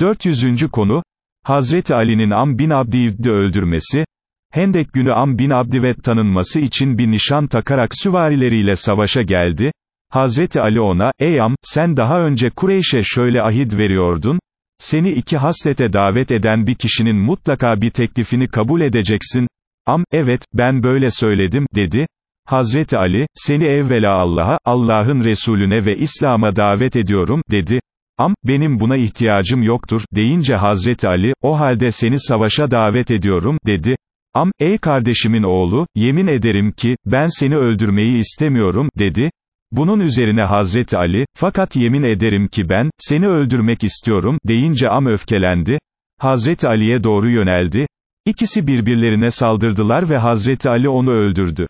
400. konu, Hazreti Ali'nin Am bin Abdiyivd'i öldürmesi, Hendek günü Am bin Abdivet tanınması için bir nişan takarak süvarileriyle savaşa geldi, Hazreti Ali ona, ey Am, sen daha önce Kureyş'e şöyle ahit veriyordun, seni iki haslete davet eden bir kişinin mutlaka bir teklifini kabul edeceksin, Am, evet, ben böyle söyledim, dedi, Hazreti Ali, seni evvela Allah'a, Allah'ın Resulüne ve İslam'a davet ediyorum, dedi, Am, benim buna ihtiyacım yoktur, deyince Hazreti Ali, o halde seni savaşa davet ediyorum, dedi. Am, ey kardeşimin oğlu, yemin ederim ki, ben seni öldürmeyi istemiyorum, dedi. Bunun üzerine Hazreti Ali, fakat yemin ederim ki ben, seni öldürmek istiyorum, deyince Am öfkelendi. Hazreti Ali'ye doğru yöneldi. İkisi birbirlerine saldırdılar ve Hazreti Ali onu öldürdü.